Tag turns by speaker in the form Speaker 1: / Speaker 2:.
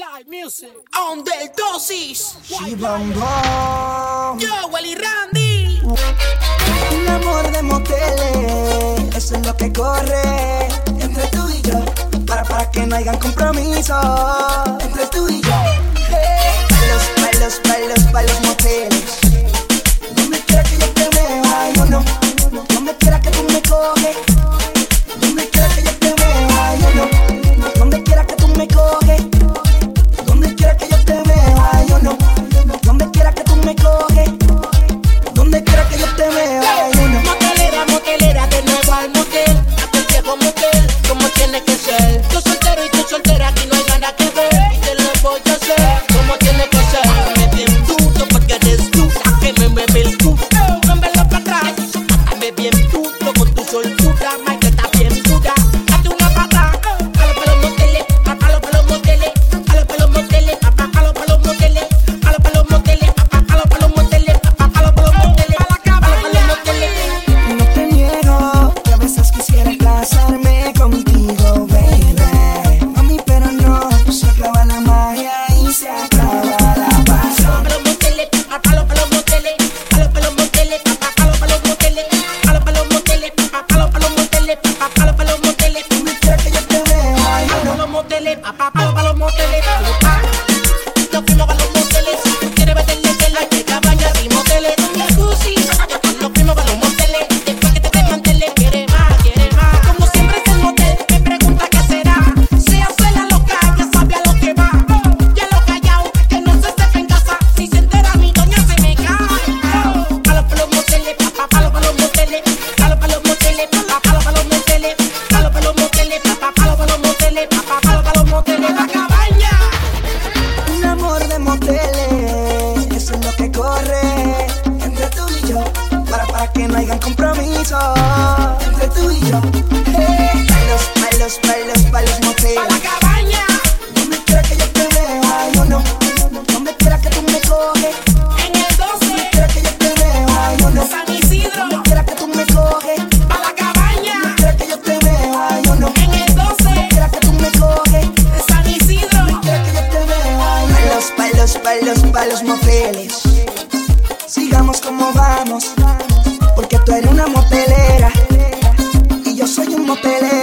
Speaker 1: Live music. On del dosis.
Speaker 2: Chibambo.
Speaker 1: Yo, Willy Randy.
Speaker 2: Un amor de moteles, eso es lo que corre entre tú y yo. Para, para que no hayan compromiso entre tú y yo. Hey, palos, palos, palos, palos moteles. Donde quiera que yo te vea, yo no. Quiera tú me coges.
Speaker 1: Moteles.
Speaker 2: Donde quiera que yo te vea, yo
Speaker 1: A
Speaker 2: no.
Speaker 1: los moteles,
Speaker 2: compromiso entre tú y yo. Hey, palos, palos, palos, palos
Speaker 1: Pa la
Speaker 2: moteles.
Speaker 1: cabaña.
Speaker 2: Donde quiera que yo te vea, yo no. Donde quiera que tú me coges.
Speaker 1: En el 12
Speaker 2: quiera que yo te vea, yo no.
Speaker 1: San Isidro.
Speaker 2: Donde quiera que tú me coges.
Speaker 1: Pa la cabaña.
Speaker 2: Donde quiera que yo te vea, yo no.
Speaker 1: En el 12
Speaker 2: Quiera que tú me coges.
Speaker 1: de San Isidro.
Speaker 2: Quiera que yo te vea, yo no. Palos, palos, palos, palos moteles. Sigamos como vamos. Porque tú eres una motelera. Y yo soy un motelero.